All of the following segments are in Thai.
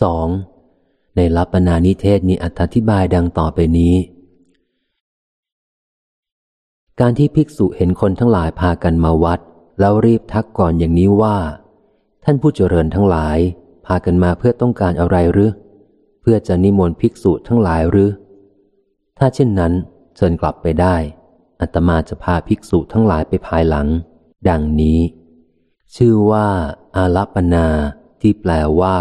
สองในลัปปนานิเทศมีอธิบายดังต่อไปนี้ การที่ภิกษุเห็นคนทั้งหลายพากันมาวัด แล้วรีบทักก่อนอย่างนี้ว่า ท่านผู้เจริญทั้งหลาย พากันมาเพื่อต้องการอะไรหรือ เพื่อจะนิมนต์ภิกษุทั้งหลายหรือ ถ้าเช่นนั้นเชิญกลับไปได้อัตมาจะพาภิกษุทั้งหลายไปภายหลัง ดังนี้ ชื่อว่าอาลัปนาที่แปลว่า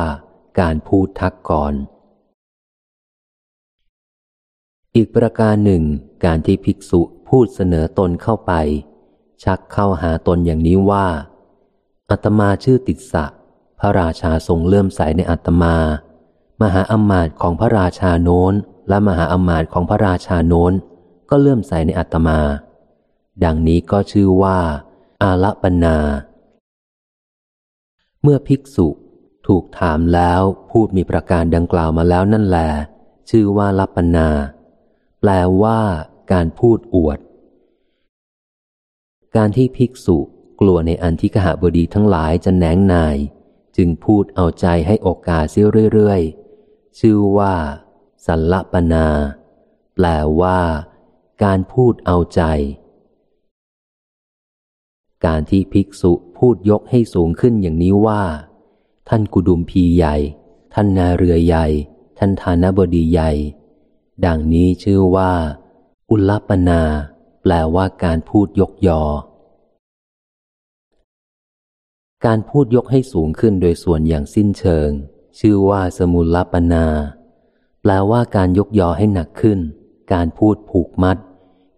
การพูดทักก่อน อีกประการหนึ่ง การที่ภิกษุพูดเสนอตนเข้าไป ชักเข้าหาตนอย่างนี้ว่าอัตมาชื่อติดสะ พระราชาทรงเลื่อมใสในอัตมา มหาอมาตย์ของพระราชาโน้น และมหาอมาตย์ของพระราชาโน้น ก็เลื่อมใสในอัตมา ดังนี้ก็ชื่อว่า อาลปนา เมื่อภิกษุ ถูกถามแล้วพูดมีประการดังกล่าวมาแล้วนั่นแหลชื่อว่าลัปปนา แปลว่าการพูดอวด การที่ภิกษุกลัวในอันที่ขหบดีทั้งหลายจะแหนงนาย จึงพูดเอาใจให้โอกาสเสียเรื่อยๆ ชื่อว่าสัลลปนา แปลว่า การพูดเอาใจ การที่ภิกษุพูดยกให้สูงขึ้นอย่างนี้ว่า ท่านกุดุมพีใหญ่ ท่านนาเรือใหญ่ ท่านธานบดีใหญ่ ดังนี้ชื่อว่า อุลปนา แปลว่าการพูดยกยอ การพูดยกให้สูงขึ้นโดยส่วนอย่างสิ้นเชิง ชื่อว่าสมุลปนา แปลว่าการยกยอให้หนักขึ้น การพูดผูกมัด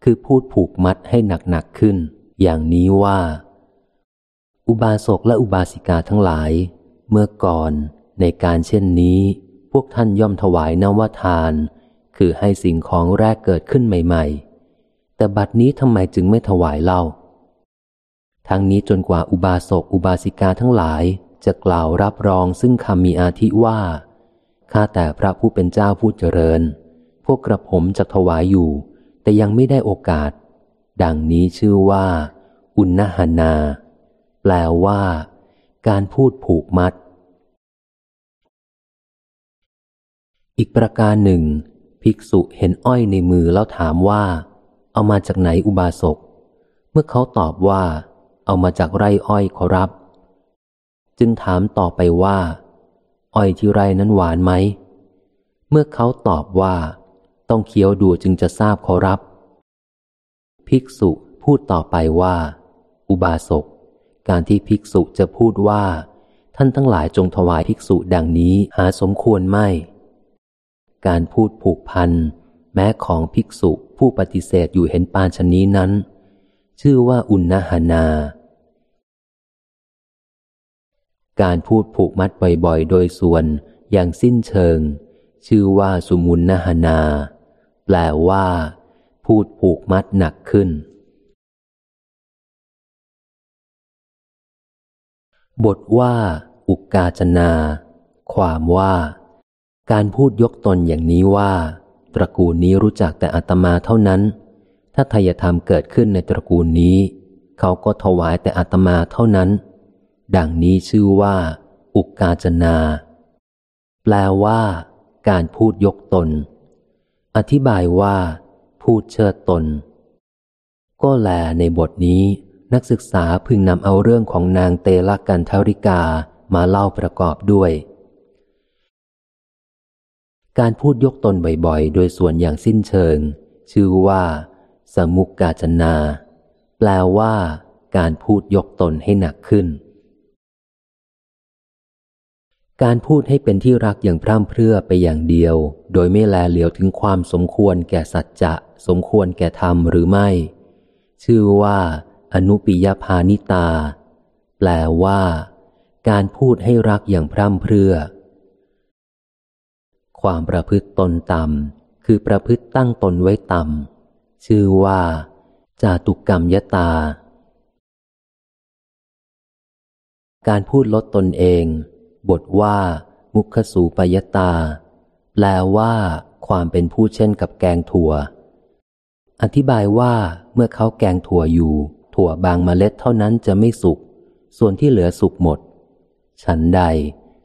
คือพูดผูกมัดให้หนักหนักขึ้น อย่างนี้ว่าอุบาสกและอุบาสิกาทั้งหลาย เมื่อก่อนในการเช่นนี้ พวกท่านย่อมถวายนวทาน คือให้สิ่งของแรกเกิดขึ้นใหม่ ๆ แต่บัดนี้ทำไมจึงไม่ถวายเล่า ทั้งนี้จนกว่าอุบาสกอุบาสิกาทั้งหลายจะกล่าวรับรองซึ่งคำมีอาทิว่า ข้าแต่พระผู้เป็นเจ้าผู้เจริญ พวกกระผมจะถวายอยู่ แต่ยังไม่ได้โอกาส ดังนี้ชื่อว่า อุณหนา แปลว่า การพูดผูกมัด อีกประการหนึ่ง ภิกษุเห็นอ้อยในมือแล้วถามว่า เอามาจากไหนอุบาสก เมื่อเขาตอบว่า เอามาจากไร่อ้อยขอรับ จึงถามต่อไปว่า อ้อยที่ไร่นั้นหวานไหม เมื่อเขาตอบว่า ต้องเคี้ยวดูจึงจะทราบขอรับ ภิกษุพูดต่อไปว่า อุบาสก การที่ภิกษุจะพูดว่า ท่านทั้งหลายจงถวายภิกษุดังนี้หาสมควรไม่ การพูดผูกพันแม้ของภิกษุผู้ปฏิเสธอยู่เห็นปานชนี้นั้น ชื่อว่าอุณหานา การพูดผูกมัดบ่อยๆ โดยส่วนอย่างสิ้นเชิง ชื่อว่าสุมุนนหนา แปลว่า พูดผูกมัดหนักขึ้น บทว่า อุกกาจนา ความว่า การพูดยกตนอย่างนี้ว่า ตระกูลนี้รู้จักแต่อัตมาเท่านั้น ถ้าทายธรรมเกิดขึ้นในตระกูลนี้ เขาก็ถวายแต่อัตมาเท่านั้น ดังนี้ชื่อว่า อุกกาจนา แปลว่า การพูดยกตน อธิบายว่า พูดเชิดตน ก็แลในบทนี้ นักศึกษาพึงนำเอาเรื่องของนางเตลกันทริกามาเล่าประกอบด้วย การพูดยกตนบ่อยๆ โดยส่วนอย่างสิ้นเชิง ชื่อว่า สมุกกาจนา แปลว่า การพูดยกตนให้หนักขึ้น การพูดให้เป็นที่รักอย่างพร่ำเพรื่อไปอย่างเดียว โดยไม่แลเหลียวถึงความสมควรแก่สัจจะ สมควรแก่ธรรมหรือไม่ ชื่อว่า อนุปิยพานิตา แปลว่า การพูดให้รักอย่างพร่ำเพรื่อ ความประพฤติตนต่ำคือประพฤติตั้งตนไว้ต่ำชื่อว่า จาตุกรรมยตา การพูดลดตนเอง บทว่า มุขสูปยตา แปลว่า ความเป็นผู้เช่นกับแกงถั่วอธิบายว่าเมื่อเขาแกงถั่วอยู่ ถั่วบางเมล็ดเท่านั้นจะไม่สุก ส่วนที่เหลือสุกหมด ฉันใด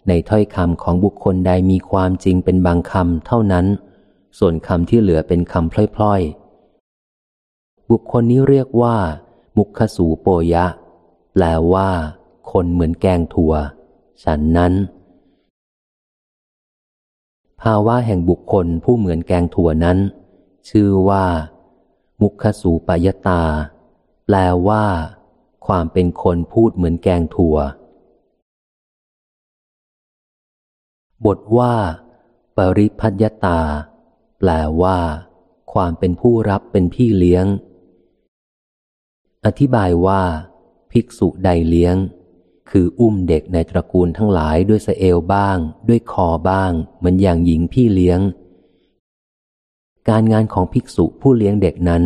ในถ้อยคำของบุคคลใดมีความจริงเป็นบางคำเท่านั้น ส่วนคำที่เหลือเป็นคำพล่อยๆ บุคคลนี้เรียกว่า มุขสูโปยะ แปลว่า คนเหมือนแกงถั่ว ฉันนั้น ภาวะแห่งบุคคลผู้เหมือนแกงถั่วนั้น ชื่อว่า มุขสูปยตา แปลว่า ความเป็นคนพูดเหมือนแกงถั่ว บทว่า ปริพัญญตา แปลว่า ความเป็นผู้รับเป็นพี่เลี้ยง อธิบายว่า ภิกษุใดเลี้ยง คืออุ้มเด็กในตระกูลทั้งหลายด้วยสเอลบ้าง ด้วยคอบ้าง เหมือนอย่างหญิงพี่เลี้ยง การงานของภิกษุผู้เลี้ยงเด็กนั้น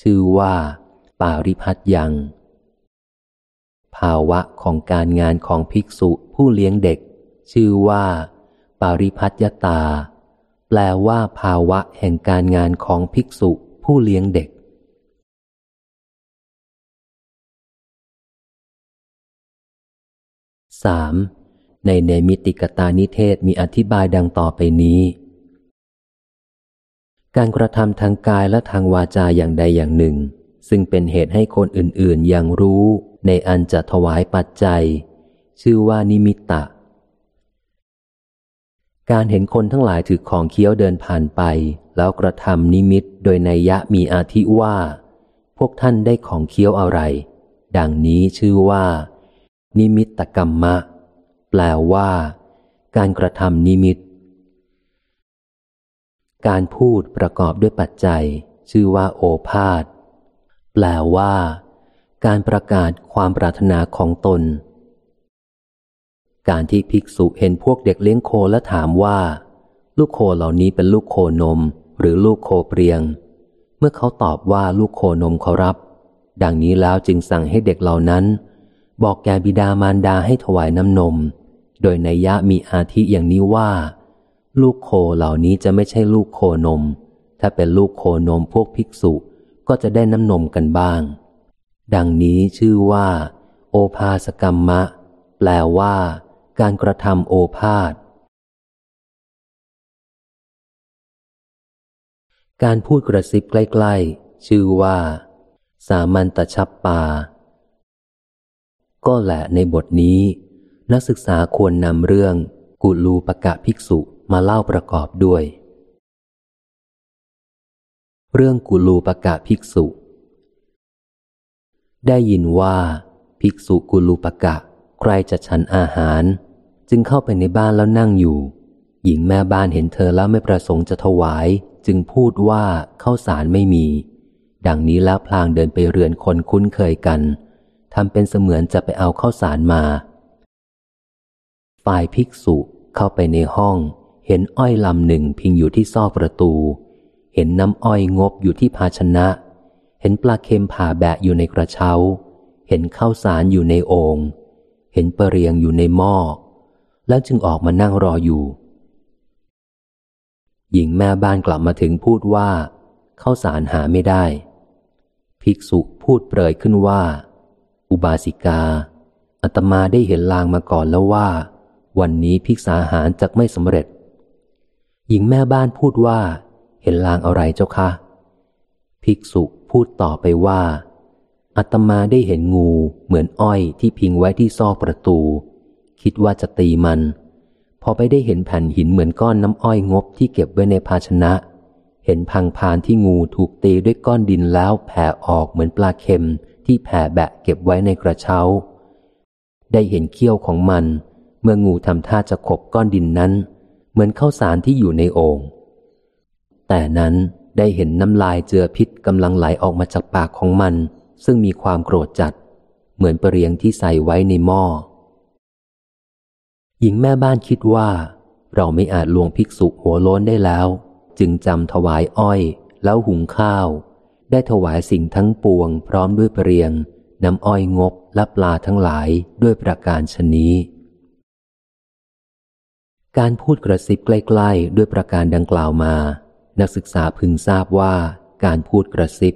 ชื่อว่า ปาริพัตยัง ภาวะของการงานของภิกษุผู้เลี้ยงเด็ก ชื่อว่า ปาริพัตยตา แปลว่าภาวะแห่งการงานของภิกษุผู้เลี้ยงเด็ก 3. ในเนมิติกตานิเทศมีอธิบายดังต่อไปนี้ การกระทำทางกายและทางวาจาอย่างใดอย่างหนึ่ง ซึ่งเป็นเหตุให้คนอื่นๆยังรู้ในอันจะถวายปัจจัย ชื่อว่านิมิตตะ การเห็นคนทั้งหลายถือของเคี้ยวเดินผ่านไป แล้วกระทำนิมิตโดยนัยมีอาทิว่า พวกท่านได้ของเคี้ยวอะไร ดังนี้ชื่อว่า นิมิตตกรรมะ แปลว่า การกระทำนิมิต การพูดประกอบด้วยปัจจัย ชื่อว่าโอภาษ แปลว่า การประกาศความปรารถนาของตน การที่ภิกษุเห็นพวกเด็กเลี้ยงโคและถามว่า ลูกโคเหล่านี้เป็นลูกโคนม หรือลูกโคเปรียง เมื่อเขาตอบว่าลูกโคนมเขารับ ดังนี้แล้วจึงสั่งให้เด็กเหล่านั้น บอกแกบิดามารดาให้ถวายน้ำนม โดยในยะมีอาทิอย่างนี้ว่า ลูกโคเหล่านี้จะไม่ใช่ลูกโคนม ถ้าเป็นลูกโคนมพวกภิกษุ ก็จะได้น้ำนมกันบ้าง ดังนี้ชื่อว่า โอภาสกรรมะ แปลว่า การกระทำโอภาษการพูดกระซิบใกล้ๆ ชื่อว่า สามัญตชับปา ก็แหละในบทนี้ นักศึกษาควรนำเรื่องกุลูปกะภิกษุมาเล่าประกอบด้วย เรื่องกุลูปกะภิกษุ ได้ยินว่า ภิกษุกุลูปกะ ใครจะฉันอาหาร จึงเข้าไปในบ้านแล้วนั่งอยู่ หญิงแม่บ้านเห็นเธอแล้วไม่ประสงค์จะถวาย จึงพูดว่าข้าวสารไม่มี ดังนี้แล้วพลางเดินไปเรือนคนคุ้นเคยกันทำเป็นเสมือนจะไปเอาข้าวสารมา ฝ่ายภิกษุเข้าไปในห้อง เห็นอ้อยลำหนึ่งพิงอยู่ที่ซอกประตู เห็นน้ำอ้อยงบอยู่ที่ภาชนะ เห็นปลาเค็มผ่าแบะอยู่ในกระเช้า เห็นข้าวสารอยู่ในโอง่งเห็นปรเรียงอยู่ในหม้อ แล้วจึงออกมานั่งรออยู่ หญิงแม่บ้านกลับมาถึงพูดว่าข้าวสารหาไม่ได้ ภิกษุพูดเปรยขึ้นว่า อุบาสิกาอาตมาได้เห็นลางมาก่อนแล้วว่า วันนี้ภิกษาหารจะไม่สำเร็จ หญิงแม่บ้านพูดว่า ห็นลางอะไรเจ้าคะ ภิกษุพูดต่อไปว่าอาตมาได้เห็นงูเหมือนอ้อยที่พิงไว้ที่ซอกประตู คิดว่าจะตีมัน พอไปได้เห็นแผ่นหินเหมือนก้อนน้ำอ้อยงบที่เก็บไว้ในภาชนะ เห็นพังพานที่งูถูกตีด้วยก้อนดินแล้วแผ่ออกเหมือนปลาเค็มที่แผ่แบะเก็บไว้ในกระเช้า ได้เห็นเขี้ยวของมัน เมื่องูทำท่าจะขบก้อนดินนั้น เหมือนข้าวสารที่อยู่ในโอง่ง แต่นั้นได้เห็นน้ำลายเจือพิษกำลังไหลออกมาจากปากของมัน ซึ่งมีความโกรธจัด เหมือนเปรียงที่ใส่ไว้ในหม้อ หญิงแม่บ้านคิดว่า เราไม่อาจลวงภิกษุหัวโล้นได้แล้ว จึงจำถวายอ้อย แล้วหุงข้าว ได้ถวายสิ่งทั้งปวง พร้อมด้วยเปรียงน้ำอ้อยงบและปลาทั้งหลายด้วยประการชนี้ การพูดกระซิบใกล้ ๆ ด้วยประการดังกล่าวมา นักศึกษาพึงทราบว่าการพูดกระซิบ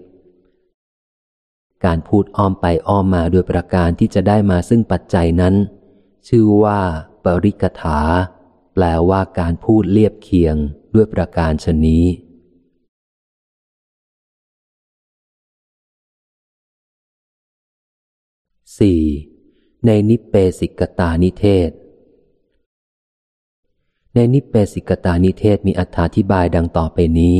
การพูดอ้อมไปอ้อมมาด้วยประการที่จะได้มาซึ่งปัจจัยนั้น ชื่อว่า ปริกถา แปลว่าการพูดเลียบเคียงด้วยประการชนี้สี่ในนิเปสิกตานิเทศ ในนิเปสิกตานิเทศมีอธิบายดังต่อไปนี้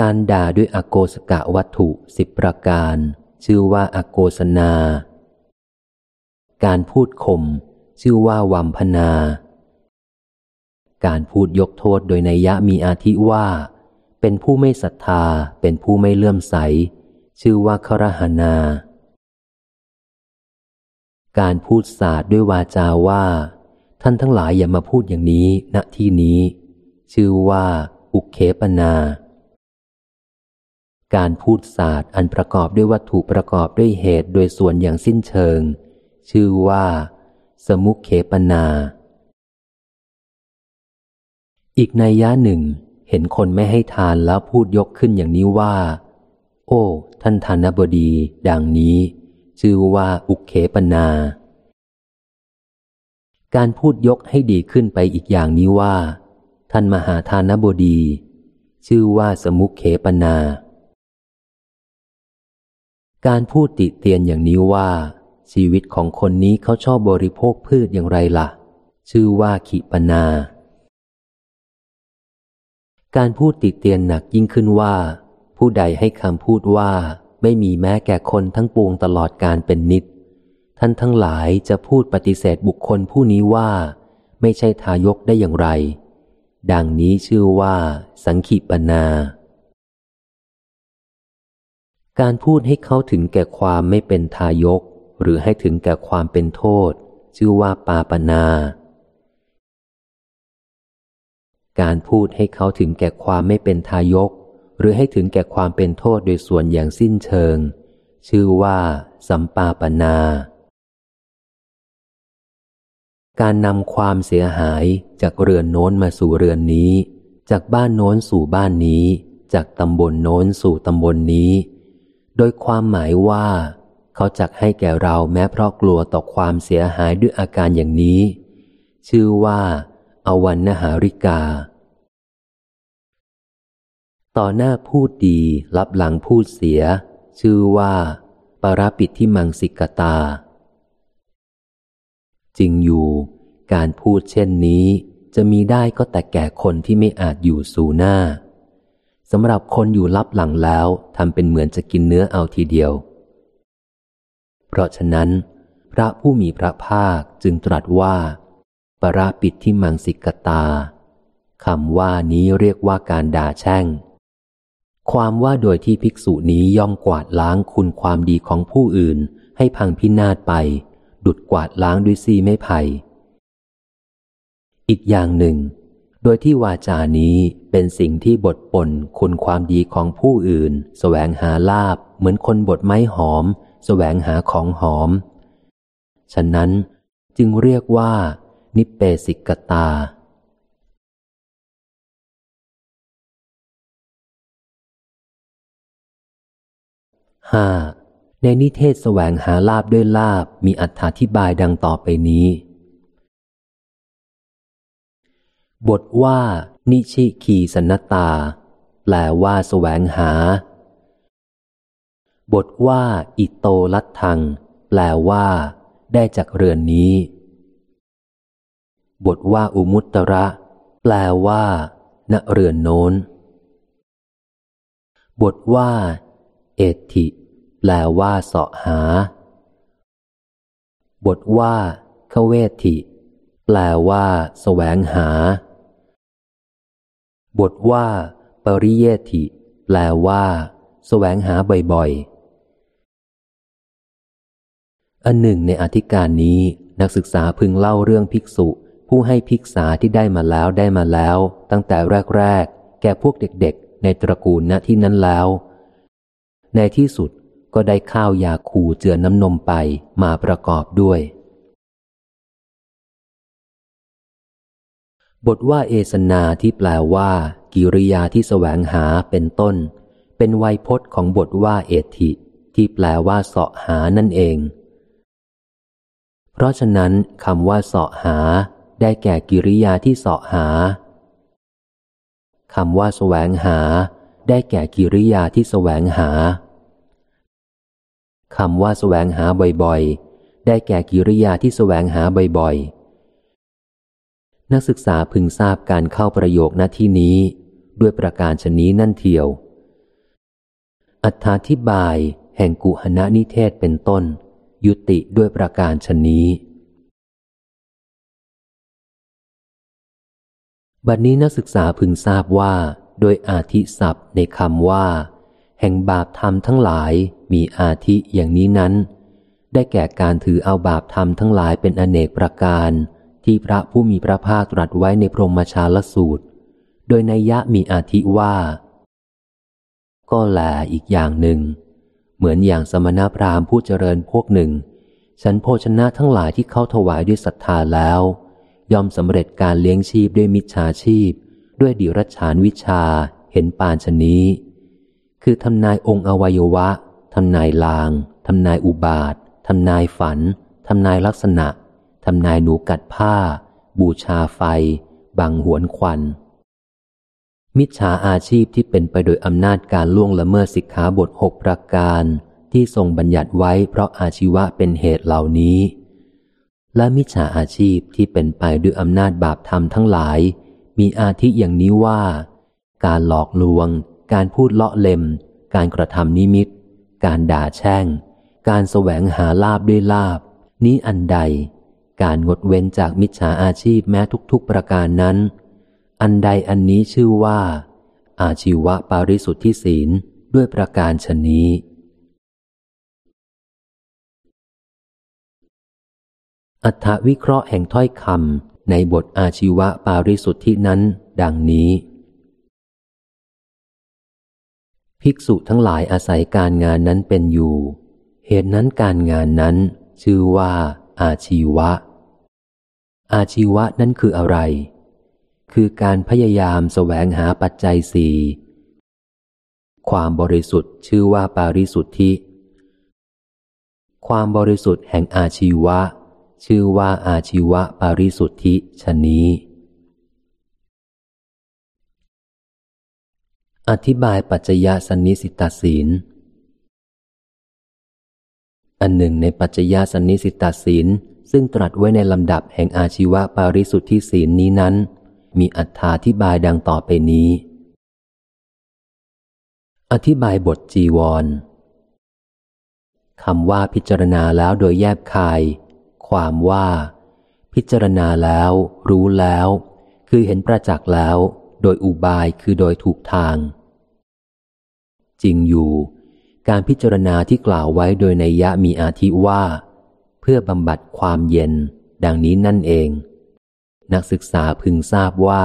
การด่าด้วยอโกสกะวัตถุสิบประการ ชื่อว่าอโกสนา การพูดข่มชื่อว่าวัมพนา การพูดยกโทษโดยในยะมีอาทิว่า เป็นผู้ไม่ศรัทธาเป็นผู้ไม่เลื่อมใส ชื่อว่าครหนา การพูดศาสตร์ด้วยวาจาว่า ท่านทั้งหลายอย่ามาพูดอย่างนี้ณที่นี้ ชื่อว่าอุเคปนา การพูดศาสตร์อันประกอบด้วยวัตถุประกอบด้วยเหตุโดยส่วนอย่างสิ้นเชิง ชื่อว่า สมุเคปนา อีกในย่าหนึ่ง เห็นคนไม่ให้ทานแล้วพูดยกขึ้นอย่างนี้ว่า โอ้ ท่านทานบดี ดังนี้ ชื่อว่าอุเคปนา การพูดยกให้ดีขึ้นไปอีกอย่างนี้ว่า ท่านมหาทานบดี ชื่อว่าสมุขเคปนา การพูดติเตียนอย่างนี้ว่า ชีวิตของคนนี้เขาชอบบริโภคพืชอย่างไรละ่ะ ชื่อว่าขิปนา การพูดติเตียนหนักยิ่งขึ้นว่า ผู้ใดให้คำพูดว่าไม่มีแม้แก่คนทั้งปวงตลอดการเป็นนิด ท่านทั้งหลายจะพูดปฏิเสธบุคคลผู้นี้ว่า ไม่ใช่ทายกได้อย่างไร ดังนี้ชื่อว่า สังขิปนา การพูดให้เขาถึงแก่ความไม่เป็นทายก หรือให้ถึงแก่ความเป็นโทษ ชื่อว่าปาปนา การพูดให้เขาถึงแก่ความไม่เป็นทายก หรือให้ถึงแก่ความเป็นโทษโดยส่วนอย่างสิ้นเชิง ชื่อว่าสัมปาปนา การนำความเสียหายจากเรือนโน้นมาสู่เรือนนี้ จากบ้านโน้นสู่บ้านนี้ จากตำบลโน้นสู่ตำบลนนี้ โดยความหมายว่า เขาจักให้แก่เราแม้เพราะกลัวต่อความเสียหายด้วยอาการอย่างนี้ ชื่อว่าอวันนหาริกา ต่อหน้าพูดดีรับหลังพูดเสีย ชื่อว่า ปราปิดที่มังสิกตา จริงอยู่ การพูดเช่นนี้จะมีได้ก็แต่แก่คนที่ไม่อาจอยู่สู่หน้าสำหรับคนอยู่รับหลังแล้วทำเป็นเหมือนจะกินเนื้อเอาทีเดียว เพราะฉะนั้น พระผู้มีพระภาคจึงตรัสว่า ปราปิดที่มังสิกตาคำว่านี้เรียกว่าการด่าแช่ง ความว่าโดยที่ภิกษุนี้ย่อมกวาดล้างคุณความดีของผู้อื่นให้พังพินาศไป ดุดกวาดล้างด้วยซีไม่ไผ่อีกอย่างหนึ่ง โดยที่วาจานี้เป็นสิ่งที่บทปนคุณความดีของผู้อื่นสแสวงหาลาบเหมือนคนบทไม้หอมสแสวงหาของหอม ฉะนั้นจึงเรียกว่า นิเปสิกตา ห้า ในนิเทศแสวงหาลาบด้วยลาบมีอัธิบายดังต่อไปนี้ บทว่า นิชิคีสนตา แปลว่าแสวงหา บทว่า อิโตลัดทัง แปลว่า ได้จากเรือนนี้ บทว่าอุมุตตระ แปลว่า ณเรือนโน้น บทว่า เอติ แปลว่าเสาะหา บทว่าขเวทิ แปลว่าแสวงหา บทว่า ปริเยติ แปลว่าแสวงหาบ่อยๆ อันหนึ่งในอธิการนี้นักศึกษาพึงเล่าเรื่องภิกษุ ผู้ให้ภิกษาที่ได้มาแล้วได้มาแล้ว ตั้งแต่แรกๆ แก่พวกเด็กๆ ในตระกูลณที่นั้นแล้ว ในที่สุด ก็ได้ข้าวยาคูเจือน้ำนมไปมาประกอบด้วย บทว่าเอสนาที่แปลว่า กิริยาที่แสวงหาเป็นต้น เป็นไวยพจน์ของบทว่าเอธิที่แปลว่าเสาะหานั่นเอง เพราะฉะนั้นคำว่าเสาะหา ได้แก่กิริยาที่เสาะหาคำว่าแสวงหา ได้แก่กิริยาที่แสวงหา คำว่าแสวงหาบ่อยๆ ได้แก่กิริยาที่แสวงหาบ่อยๆ นักศึกษาพึงทราบการเข้าประโยคณที่นี้ ด้วยประการชนี้นั่นเทียว อัธาธิบายแห่งกุหณนิเทศเป็นต้น ยุติด้วยประการชนี้บัดนี้นักศึกษาพึงทราบว่า โดยอาธิศัพท์ในคำว่า แห่งบาปธรรมทั้งหลายมีอาธิอย่างนี้นั้น ได้แก่การถือเอาบาปธรรมทั้งหลายเป็นอเนกประการ ที่พระผู้มีพระภาคตรัสไว้ในพรหมชาลสูตร โดยในยะมีอาธิว่า ก็แลอีกอย่างหนึ่ง เหมือนอย่างสมณพราหมณ์ผู้เจริญพวกหนึ่ง ฉันโภชนะทั้งหลายที่เขาถวายด้วยศรัทธาแล้วยอมสำเร็จการเลี้ยงชีพด้วยมิจฉาชีพ ด้วยดิรัชานวิชาเห็นปานชนี้ คือทำนายองค์อวัยวะทำนายลางทำนายอุบาททำนายฝันทำนายลักษณะทำนายหนูกัดผ้า บูชาไฟ บังหวนควัน มิจฉาอาชีพที่เป็นไปโดยอำนาจการล่วงละเมิดสิกขาบทหกประการ ที่ทรงบัญญัติไว้เพราะอาชีวะเป็นเหตุเหล่านี้ และมิจฉาอาชีพที่เป็นไปด้วยอำนาจบาปธรรมทั้งหลาย มีอาทิอย่างนี้ว่า การหลอกลวง การพูดเลาะเล็ม การกระทำนิมิต การด่าแช่ง การแสวงหาลาบด้วยลาบ นี้อันใด การงดเว้นจากมิจฉาอาชีพแม้ทุกๆประการนั้น อันใดอันนี้ชื่อว่า อาชีวะปาริสุทธิศีลด้วยประการชนนี้อัถวิเคราะห์แห่งถ้อยคำในบทอาชีวะปาริสุทธินั้น ดังนี้ ภิกษุทั้งหลายอาศัยการงานนั้นเป็นอยู่ เหตุนั้นการงานนั้น ชื่อว่า อาชีวะ อาชีวะนั้นคืออะไร คือการพยายามแสวงหาปัจจัยสี่ความบริสุทธิ์ชื่อว่าปาริสุทธิ ความบริสุทธิ์แห่งอาชีวะ ชื่อว่าอาชีวะปาริสุทธิชนี้ อธิบายปัจจยสันนิสิตาศีล อันหนึ่งในปัจจยสันนิสิตาศีล ซึ่งตรัสไว้ในลำดับแห่งอาชีวะปาริสุทธิศีลนี้นั้น มีอัธิบายดังต่อไปนี้ อธิบายบทจีวรคำว่าพิจารณาแล้วโดยแยบคาย ความว่า พิจารณาแล้ว รู้แล้ว คือเห็นประจักษ์แล้ว โดยอุบายคือโดยถูกทาง จริงอยู่ การพิจารณาที่กล่าวไว้โดยในยะมีอาทิว่า เพื่อบำบัดความเย็น ดังนี้นั่นเอง นักศึกษาพึงทราบว่า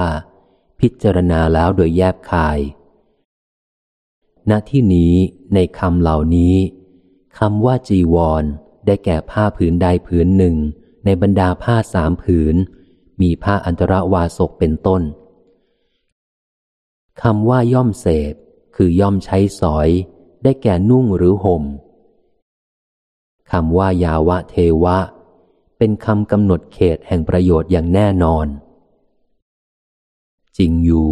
พิจารณาแล้วโดยแยบคาย ณที่นี้ในคำเหล่านี้คำว่าจีวร ได้แก่ผ้าผืนใดผืนหนึ่ง ในบรรดาผ้าสามผืน มีผ้าอันตรวาสกเป็นต้น คำว่าย่อมเสพ คือย่อมใช้สอย ได้แก่นุ่งหรือห่มคำว่ายาวะเทวะ เป็นคำกำหนดเขตแห่งประโยชน์อย่างแน่นอน จริงอยู่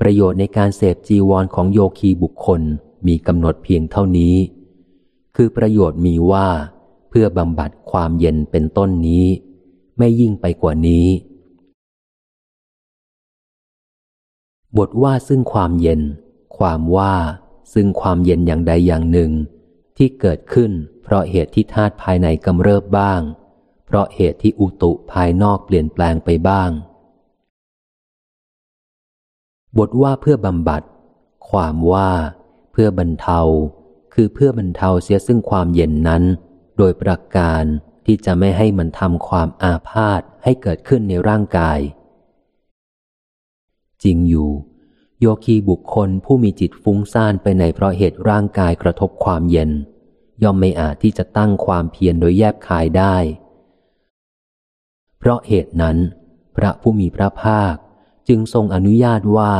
ประโยชน์ในการเสพจีวรของโยคีบุคคลมีกำหนดเพียงเท่านี้ คือประโยชน์มีว่า เพื่อบำบัดความเย็นเป็นต้นนี้ ไม่ยิ่งไปกว่านี้ บทว่าซึ่งความเย็น ความว่าซึ่งความเย็นอย่างใดอย่างหนึ่ง ที่เกิดขึ้น เพราะเหตุที่ธาตุภายในกำเริบบ้าง เพราะเหตุที่อุตุภายนอกเปลี่ยนแปลงไปบ้าง บทว่าเพื่อบำบัด ความว่าเพื่อบรรเทา คือเพื่อบรรเทาเสียซึ่งความเย็นนั้น โดยประการที่จะไม่ให้มันทำความอาพาธให้เกิดขึ้นในร่างกาย จริงอยู่ โยคีบุคคลผู้มีจิตฟุ้งซ่านไปในเพราะเหตุร่างกายกระทบความเย็น ย่อมไม่อาจที่จะตั้งความเพียรโดยแยบคายได้ เพราะเหตุนั้น พระผู้มีพระภาคจึงทรงอนุญาตว่า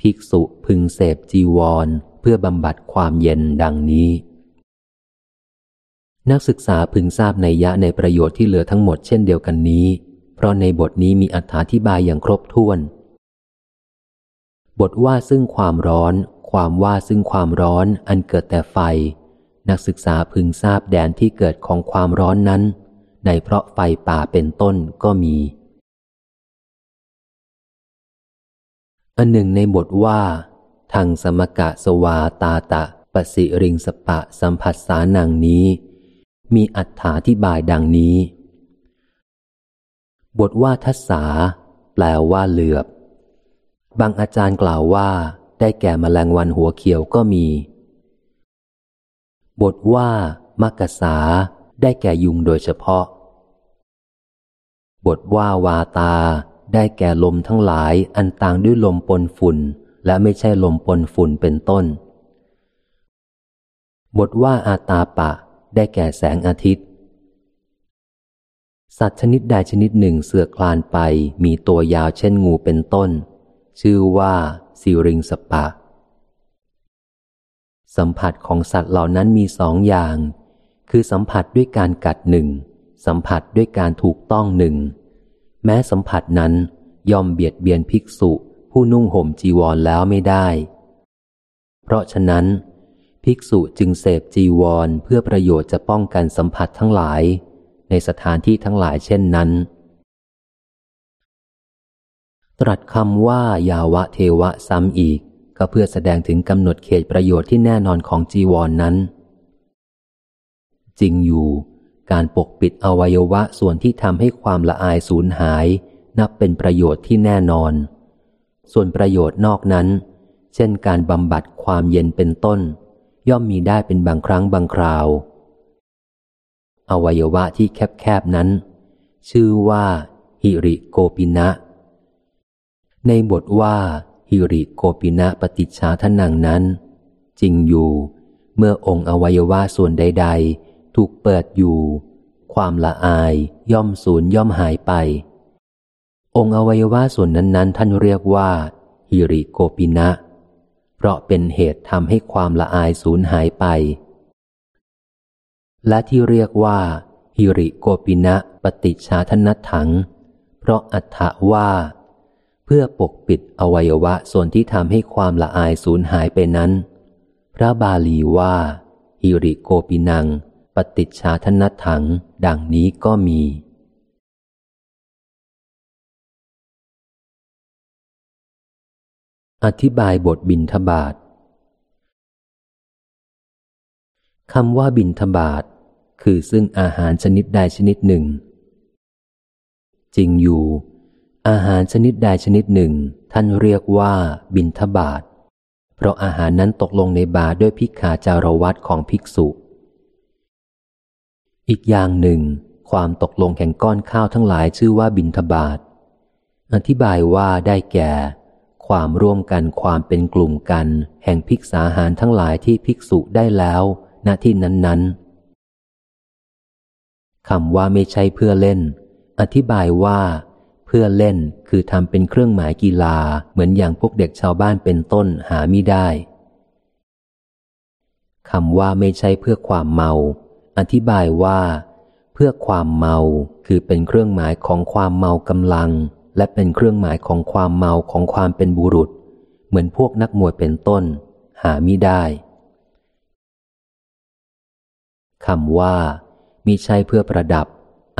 ภิกษุพึงเสพจีวรเพื่อบำบัดความเย็นดังนี้ นักศึกษาพึงทราบในยะในประโยชน์ที่เหลือทั้งหมดเช่นเดียวกันนี้ เพราะในบทนี้มีอธิบายอย่างครบถ้วน บทว่าซึ่งความร้อน ความว่าซึ่งความร้อนอันเกิดแต่ไฟ นักศึกษาพึงทราบแดนที่เกิดของความร้อนนั้น ในเพราะไฟป่าเป็นต้นก็มี อันหนึ่งในบทว่า ทางสมกะสวาตาตะปสิริงสปะสัมผัสสานังนี้ มีอัถาธิบายดังนี้ บทว่าทัศสาแปลว่าเหลือบ บางอาจารย์กล่าวว่า ได้แก่มแมลงวันหัวเขียวก็มี บทว่า มักกสาได้แก่ยุงโดยเฉพาะ บทว่าวาตา ได้แก่ลมทั้งหลายอันต่างด้วยลมปนฝุ่น และไม่ใช่ลมปนฝุ่นเป็นต้น บทว่าอาตาปะ ได้แก่แสงอาทิตย์สัตว์ชนิดใดชนิดหนึ่งเสือคลานไปมีตัวยาวเช่นงูเป็นต้น ชื่อว่าสิริงสปะ สัมผัสของสัตว์เหล่านั้นมีสองอย่าง คือสัมผัสด้วยการกัดหนึ่ง สัมผัสด้วยการถูกต้องหนึ่ง แม้สัมผัสนั้นย่อมเบียดเบียนภิกษุผู้นุ่งห่มจีวรแล้วไม่ได้ เพราะฉะนั้น ภิกษุจึงเสพจีวรเพื่อประโยชน์จะป้องกันสัมผัสทั้งหลาย ในสถานที่ทั้งหลายเช่นนั้น ตรัสคำว่ายาวะเทวะซ้ำอีก ก็เพื่อแสดงถึงกำหนดเขตประโยชน์ที่แน่นอนของจีวรนนั้น จริงอยู่ การปกปิดอวัยวะส่วนที่ทำให้ความละอายสูญหาย นับเป็นประโยชน์ที่แน่นอน ส่วนประโยชน์นอกนั้น เช่นการบำบัดความเย็นเป็นต้น ย่อมมีได้เป็นบางครั้งบางคราว อวัยวะที่แคบๆนั้น ชื่อว่าฮิริโกปินะ ในบทว่าฮิริโกปินะปฏิชาทนังนั้น จริงอยู่ เมื่อองค์อวัยวะส่วนใด ๆ ถูกเปิดอยู่ ความละอายย่อมสูญย่อมหายไป องค์อวัยวะส่วนนั้น ๆ ท่านเรียกว่าฮิริโกปินะ เพราะเป็นเหตุทำให้ความละอายสูญหายไป และที่เรียกว่าฮิริโกปินะปฏิชาทนัถัง เพราะอัฏฐว่า เพื่อปกปิดอวัยวะส่วนที่ทำให้ความละอายสูญหายไปนั้น พระบาลีว่าฮิริโกปินัง ปฏิชาทนัถัง ดังนี้ก็มี อธิบายบทบินทบาทคำว่าบินทบาทคือซึ่งอาหารชนิดใดชนิดหนึ่ง จริงอยู่ อาหารชนิดใดชนิดหนึ่ง ท่านเรียกว่าบินทบาท เพราะอาหารนั้นตกลงในบาด้วยพิกขาจารวัตของภิกษุ อีกอย่างหนึ่ง ความตกลงแห่งก้อนข้าวทั้งหลายชื่อว่าบินทบาท อธิบายว่าได้แก่ ความร่วมกันความเป็นกลุ่มกัน แห่งภิกษาหารทั้งหลายที่ภิกษุได้แล้วณที่นั้นๆคำว่าไม่ใช่เพื่อเล่น อธิบายว่า พื่อเล่นคือทำเป็นเครื่องหมายกีฬาเหมือนอย่างพวกเด็กชาวบ้านเป็นต้นหาไม่ได้คำว่าไม่ใช่เพื่อความเมา อธิบายว่า เพื่อความเมาคือเป็นเครื่องหมายของความเมากำลัง และเป็นเครื่องหมายของความเมาของความเป็นบุรุษ เหมือนพวกนักมวยเป็นต้น หามิได้คำว่ามิใช่เพื่อประดับ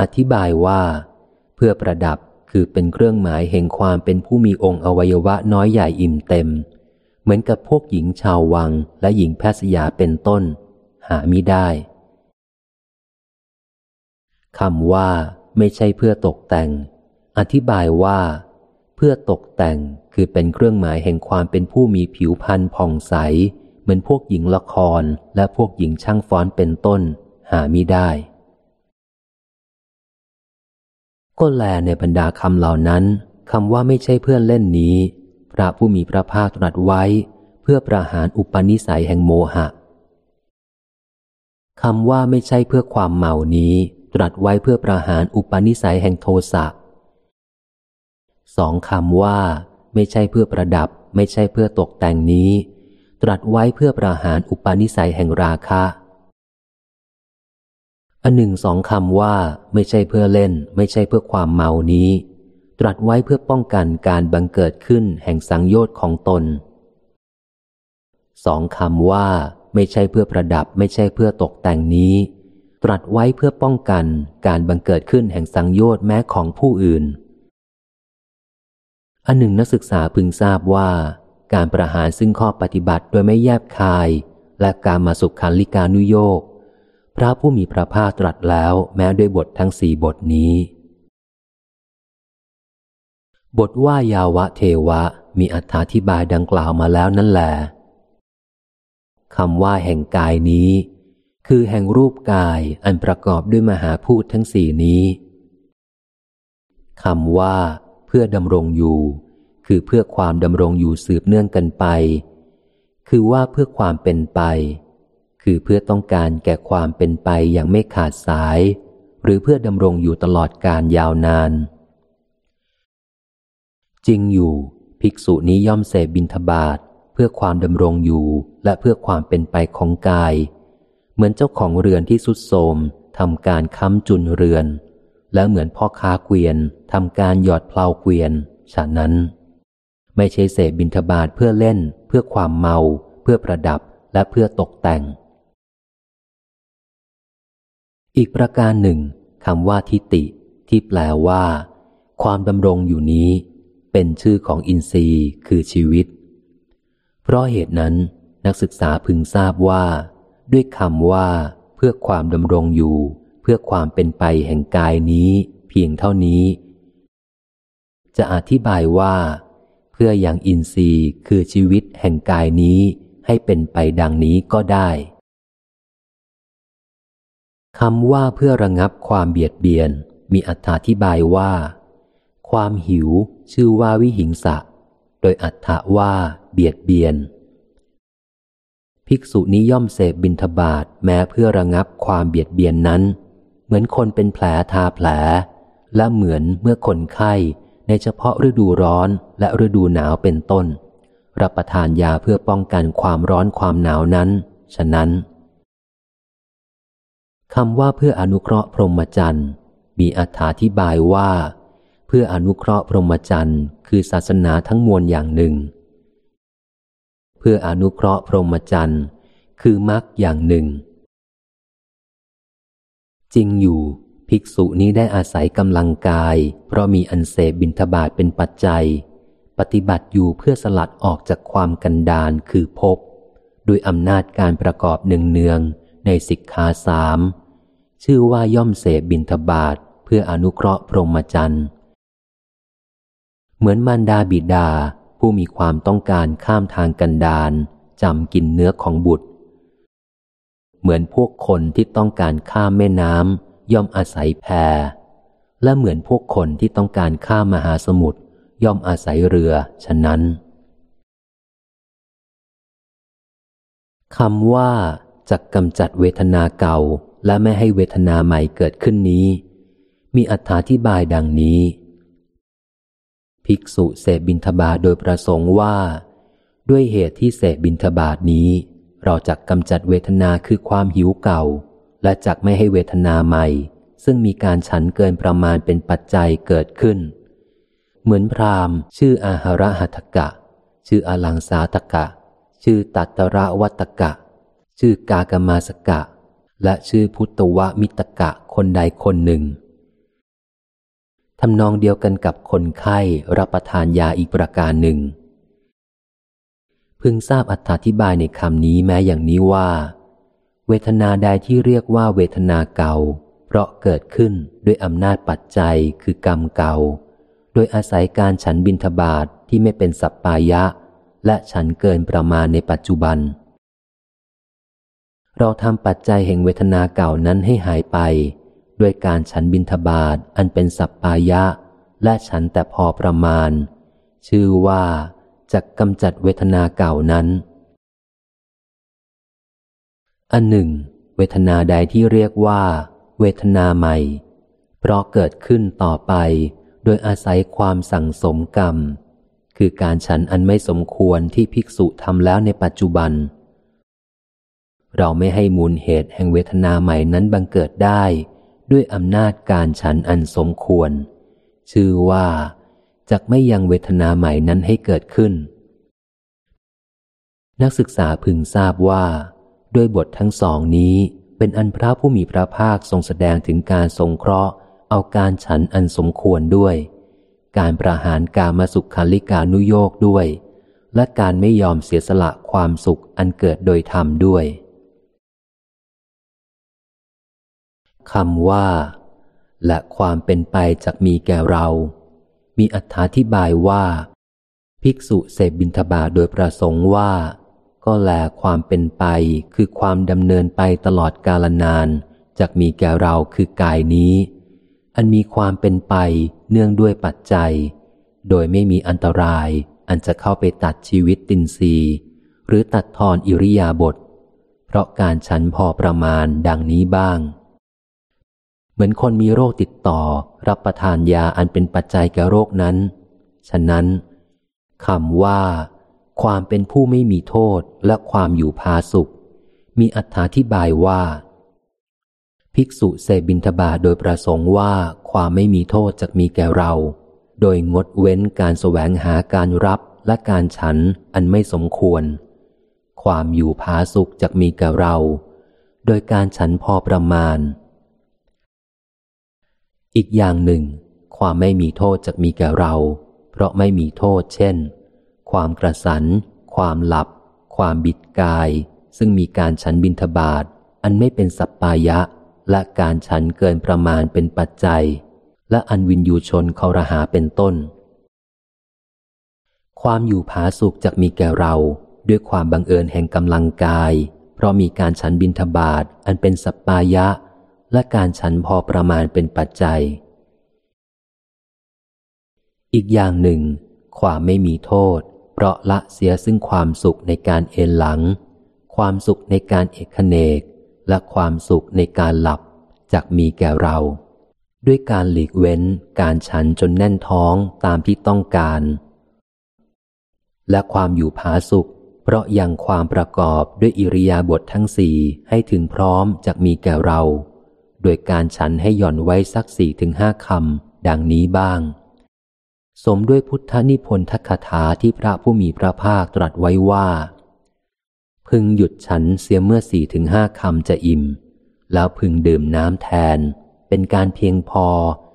อธิบายว่า เพื่อประดับ คือเป็นเครื่องหมายแห่งความเป็นผู้มีองค์อวัยวะน้อยใหญ่อิ่มเต็ม เหมือนกับพวกหญิงชาววังและหญิงแพทย์สยาเป็นต้น หามิได้คำว่าไม่ใช่เพื่อตกแต่ง อธิบายว่า เพื่อตกแต่งคือเป็นเครื่องหมายแห่งความเป็นผู้มีผิวพรรณผ่องใส เหมือนพวกหญิงละครและพวกหญิงช่างฟ้อนเป็นต้น หามิได้ ก็แลในบรรดาคำเหล่านั้นคำว่าไม่ใช่เพื่อนเล่นนี้ พระผู้มีพระภาคตรัสไว้ เพื่อประหารอุปนิสัยแห่งโมหะคำว่าไม่ใช่เพื่อความเมานี้ ตรัสไว้เพื่อประหารอุปนิสัยแห่งโทสะสองคำว่า ไม่ใช่เพื่อประดับ ไม่ใช่เพื่อตกแต่งนี้ ตรัสไว้เพื่อประหารอุปนิสัยแห่งราคะ อันหนึ่งสองคำว่าไม่ใช่เพื่อเล่น ไม่ใช่เพื่อความเมานี้ ตรัสไว้เพื่อป้องกันการบังเกิดขึ้นแห่งสังโยชน์ของตนสองคำว่าไม่ใช่เพื่อประดับ ไม่ใช่เพื่อตกแต่งนี้ ตรัสไว้เพื่อป้องกันการบังเกิดขึ้นแห่งสังโยชน์แม้ของผู้อื่น อันหนึ่งนักศึกษาพึงทราบว่า การประหารซึ่งข้อปฏิบัติโดยไม่แยบคาย และการมาสุขคันลิกานุโยก พระผู้มีพระภาคตรัสแล้วแม้ด้วยบททั้งสี่บทนี้ บทว่ายาวะเทวะมีอธิบายดังกล่าวมาแล้วนั่นแหละคำว่าแห่งกายนี้ คือแห่งรูปกายอันประกอบด้วยมหาพูดทั้งสี่นี้คำว่า เพื่อดำรงอยู่ คือเพื่อความดำรงอยู่สืบเนื่องกันไป คือว่าเพื่อความเป็นไป คือเพื่อต้องการแก่ความเป็นไปอย่างไม่ขาดสาย หรือเพื่อดำรงอยู่ตลอดการยาวนาน จริงอยู่ ภิกษุนี้ย่อมเสบินทบาทเพื่อความดำรงอยู่และเพื่อความเป็นไปของกาย เหมือนเจ้าของเรือนที่สุดโทมทำการค้ำจุนเรือน และเหมือนพ่อค้าเกวียนทำการหยอดเพลาเกวียน ฉะนั้น ไม่ใช่เสบินทบาทเพื่อเล่น เพื่อความเมา เพื่อประดับและเพื่อตกแต่ง อีกประการหนึ่งคำว่าทิติ ที่แปลว่า ความดำรงอยู่นี้ เป็นชื่อของอินทรีย์คือชีวิต เพราะเหตุนั้นนักศึกษาพึงทราบว่า ด้วยคำว่า เพื่อความดำรงอยู่ เพื่อความเป็นไปแห่งกายนี้ เพียงเท่านี้ จะอธิบายว่า เพื่ออย่างอินทรีย์คือชีวิตแห่งกายนี้ให้เป็นไปดังนี้ก็ได้ คำว่าเพื่อระงับความเบียดเบียน มีอธิบายว่า ความหิวชื่อว่าวิหิงสะ โดยอัตถะว่าเบียดเบียน ภิกษุนิย่อมเสพบินทบาทแม้เพื่อระงับความเบียดเบียนนั้น เหมือนคนเป็นแผลทาแผล และเหมือนเมื่อคนไข้ในเฉพาะฤดูร้อนและฤดูหนาวเป็นต้น รับประทานยาเพื่อป้องกันความร้อนความหนาวนั้น ฉะนั้น คำว่าเพื่ออนุเคราะห์พรหมจรรย์มีอธิบายว่า เพื่ออนุเคราะห์พรหมจรรย์คือศาสนาทั้งมวลอย่างหนึ่ง เพื่ออนุเคราะห์พรหมจรรย์คือมรรคอย่างหนึ่ง จริงอยู่ ภิกษุนี้ได้อาศัยกำลังกาย เพราะมีอันเสบบินทบาทเป็นปัจจัย ปฏิบัติอยู่เพื่อสลัดออกจากความกันดานคือภพโดยอำนาจการประกอบเนืองๆในสิกขาสาม ชื่อว่าย่อมเสบบินทบาทเพื่ออนุเคราะห์พรหมจรรย์ เหมือนมารดาบิดาผู้มีความต้องการข้ามทางกันดานจำกินเนื้อของบุตร เหมือนพวกคนที่ต้องการข้ามแม่น้ำย่อมอาศัยแพและเหมือนพวกคนที่ต้องการข้ามมหาสมุทรย่อมอาศัยเรือฉะนั้นคำว่าจะกำจัดเวทนาเก่า และไม่ให้เวทนาใหม่เกิดขึ้นนี้ มีอธิบายดังนี้ ภิกษุเสบินทบาทโดยประสงค์ว่า ด้วยเหตุที่เสบินทบาทนี้ เราจักกำจัดเวทนาคือความหิวเก่า และจักไม่ให้เวทนาใหม่ ซึ่งมีการฉันเกินประมาณเป็นปัจจัยเกิดขึ้น เหมือนพราหมณ์ ชื่ออาหารหัตกะ ชื่ออลังสาตกะ ชื่อตัตระวัตกะ ชื่อกากมาสกะ และชื่อพุทธวมิตกะคนใดคนหนึ่งทำนองเดียวกันกับคนไข้รับประทานยาอีกประการหนึ่ง พึงทราบอธิบายในคำนี้แม้อย่างนี้ว่า เวทนาใดที่เรียกว่าเวทนาเก่า เพราะเกิดขึ้นด้วยอำนาจปัจจัยคือกรรมเก่า โดยอาศัยการฉันบินทบาทที่ไม่เป็นสัปปายะ และฉันเกินประมาณในปัจจุบัน เราทำปัจจัยแห่งเวทนาเก่านั้นให้หายไป ด้วยการฉันบินทบาทอันเป็นสัปปายะ และฉันแต่พอประมาณ ชื่อว่าจะกำจัดเวทนาเก่านั้น อันหนึ่ง เวทนาใดที่เรียกว่า เวทนาใหม่ เพราะเกิดขึ้นต่อไป โดยอาศัยความสั่งสมกรรม คือการฉันอันไม่สมควรที่ภิกษุทำแล้วในปัจจุบัน เราไม่ให้มูลเหตุแห่งเวทนาใหม่นั้นบังเกิดได้ ด้วยอำนาจการฉันอันสมควร ชื่อว่าจะไม่ยังเวทนาใหม่นั้นให้เกิดขึ้น นักศึกษาพึงทราบว่า ด้วยบททั้งสองนี้เป็นอันพระผู้มีพระภาคทรงแสดงถึงการสงเคราะห์ เอาการฉันอันสมควรด้วย การประหารกามาสุขคัลิกานุโยกด้วย และการไม่ยอมเสียสละความสุขอันเกิดโดยธรรมด้วย คำว่า และความเป็นไปจากมีแก่เรา มีอธิบายว่า ภิกษุเสบินทบาโดยประสงค์ว่า ก็แลความเป็นไปคือความดำเนินไปตลอดกาลนานจากมีแก่เราคือกายนี้ อันมีความเป็นไปเนื่องด้วยปัจจัย โดยไม่มีอันตรายอันจะเข้าไปตัดชีวิตตินซีหรือตัดทอนอิริยาบถเพราะการฉันพอประมาณดังนี้บ้าง มือนคนมีโรคติดต่อ รับประทานยาอันเป็นปัจจัยแก่โรคนั้น ฉะนั้นคำว่า ความเป็นผู้ไม่มีโทษและความอยู่พาสุข มีอธิบายว่า ภิกษุเสบินทบาโดยประสงค์ว่าความไม่มีโทษจะมีแก่เรา โดยงดเว้นการแสวงหาการรับและการฉันอันไม่สมควร ความอยู่พาสุขจะมีแก่เรา โดยการฉันพอประมาณ อีกอย่างหนึ่ง ความไม่มีโทษจะมีแก่เรา เพราะไม่มีโทษ เช่น ความกระสัน ความหลับ ความบิดกาย ซึ่งมีการฉันบินทบาทอันไม่เป็นสัปปายะ และการฉันเกินประมาณเป็นปัจจัย และอันวินยูชนเขารหาเป็นต้น ความอยู่ผาสุขจะมีแก่เราด้วยความบังเอิญแห่งกำลังกาย เพราะมีการฉันบินทบาทอันเป็นสัปปายะ และการฉันพอประมาณเป็นปัจจัย อีกอย่างหนึ่ง ความไม่มีโทษ เพราะละเสียซึ่งความสุขในการเอนหลัง ความสุขในการเอกเนก และความสุขในการหลับจากมีแก่เรา ด้วยการหลีกเว้นการฉันจนแน่นท้องตามที่ต้องการ และความอยู่ผาสุขเพราะยังความประกอบด้วยอิริยาบถททั้งสี่ให้ถึงพร้อมจากมีแก่เรา โดยการฉันให้หย่อนไว้สักสี่ถึงห้าคำดังนี้บ้าง สมด้วยพุทธนิพนธคถาที่พระผู้มีพระภาคตรัสไว้ว่า พึงหยุดฉันเสียเมื่อสี่ถึงห้าคำจะอิ่ม แล้วพึงดื่มน้ำแทน เป็นการเพียงพอ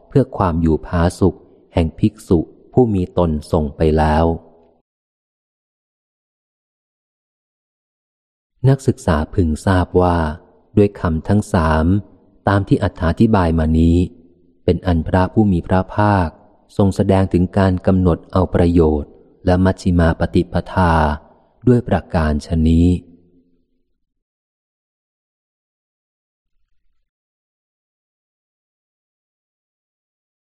เพื่อความอยู่พาสุข แห่งภิกษุผู้มีตนส่งไปแล้ว นักศึกษาพึงทราบว่า ด้วยคำทั้งสาม ตามที่อัธาธิบายมานี้ เป็นอันพระผู้มีพระภาค ทรงแสดงถึงการกำหนดเอาประโยชน์ และมัชฌิมาปฏิปทา ด้วยประการชนี้